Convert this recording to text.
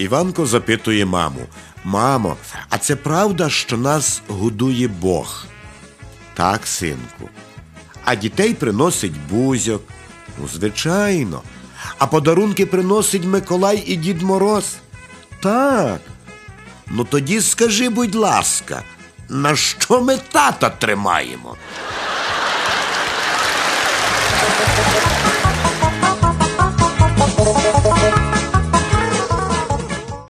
Іванко запитує маму: Мамо, а це правда, що нас годує Бог? Так, синку. А дітей приносить бузьок. Ну, звичайно. А подарунки приносить Миколай і Дід Мороз. Так. Ну тоді скажи, будь ласка, на що ми тата тримаємо?